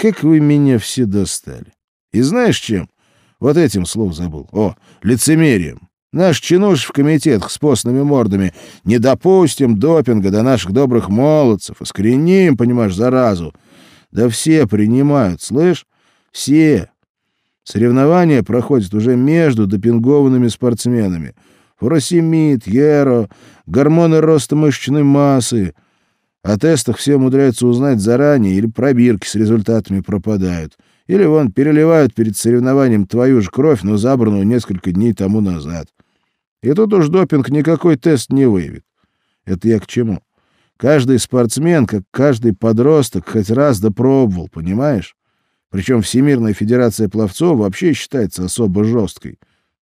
как вы меня все достали. И знаешь чем? Вот этим слов забыл. О, лицемерием. Наш чинуш в комитетах с постными мордами не допустим допинга до наших добрых молодцев, искореним, понимаешь, заразу. Да все принимают, слышь? Все. Соревнования проходят уже между допингованными спортсменами. Фуросемид, еро, гормоны роста мышечной массы. О тестах все умудряются узнать заранее или пробирки с результатами пропадают. Или вон переливают перед соревнованием твою же кровь, но забранную несколько дней тому назад. И тут уж допинг никакой тест не выявит. Это я к чему? Каждый спортсмен, как каждый подросток, хоть раз допробовал, понимаешь? Причем Всемирная Федерация пловцов вообще считается особо жесткой.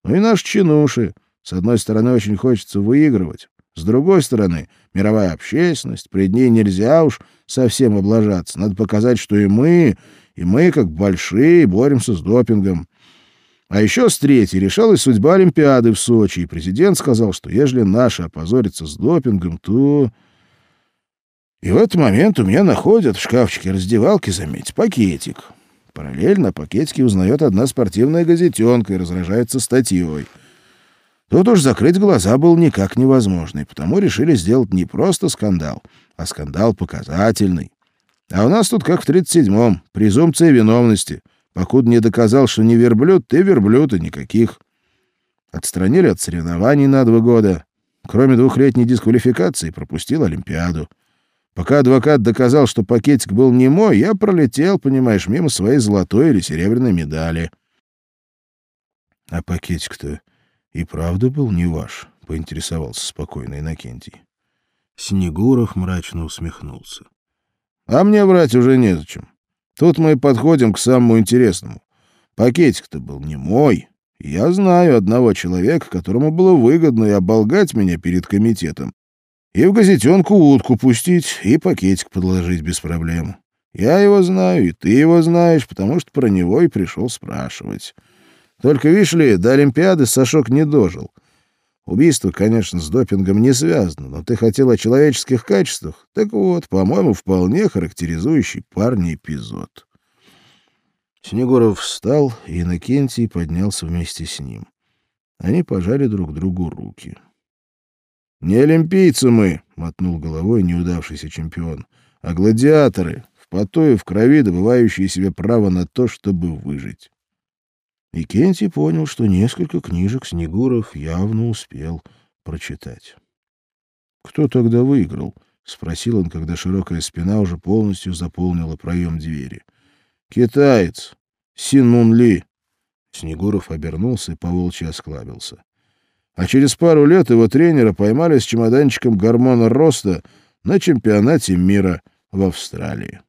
Ну и наш чинуши. С одной стороны, очень хочется выигрывать. С другой стороны, мировая общественность, пред ней нельзя уж совсем облажаться. Надо показать, что и мы, и мы, как большие, боремся с допингом. А еще с третьей решалась судьба Олимпиады в Сочи, и президент сказал, что ежели наши опозорятся с допингом, то... И в этот момент у меня находят в шкафчике раздевалки, заметь, пакетик. Параллельно пакетики узнает одна спортивная газетенка и разражается статьей. Тут уж закрыть глаза было никак невозможно, и потому решили сделать не просто скандал, а скандал показательный. А у нас тут как в 37-м, презумпция виновности. Покуда не доказал, что не верблюд, ты верблюд и никаких. Отстранили от соревнований на два года. Кроме двухлетней дисквалификации, пропустил Олимпиаду. Пока адвокат доказал, что пакетик был не мой, я пролетел, понимаешь, мимо своей золотой или серебряной медали. — А пакетик-то и правда был не ваш? — поинтересовался спокойно Иннокентий. Снегуров мрачно усмехнулся. — А мне врать уже незачем. Тут мы подходим к самому интересному. Пакетик-то был не мой. Я знаю одного человека, которому было выгодно и оболгать меня перед комитетом, и в газетенку утку пустить, и пакетик подложить без проблем. Я его знаю, и ты его знаешь, потому что про него и пришел спрашивать. Только, видишь ли, до Олимпиады Сашок не дожил. Убийство, конечно, с допингом не связано, но ты хотел о человеческих качествах. Так вот, по-моему, вполне характеризующий парня эпизод. Снегуров встал, и Иннокентий поднялся вместе с ним. Они пожали друг другу руки. — «Не олимпийцы мы», — мотнул головой неудавшийся чемпион, «а гладиаторы, в поту и в крови добывающие себе право на то, чтобы выжить». И Кенти понял, что несколько книжек Снегуров явно успел прочитать. «Кто тогда выиграл?» — спросил он, когда широкая спина уже полностью заполнила проем двери. «Китаец! Син Ли!» Снегуров обернулся и поволчьи осклабился а через пару лет его тренера поймали с чемоданчиком гормона роста на чемпионате мира в Австралии.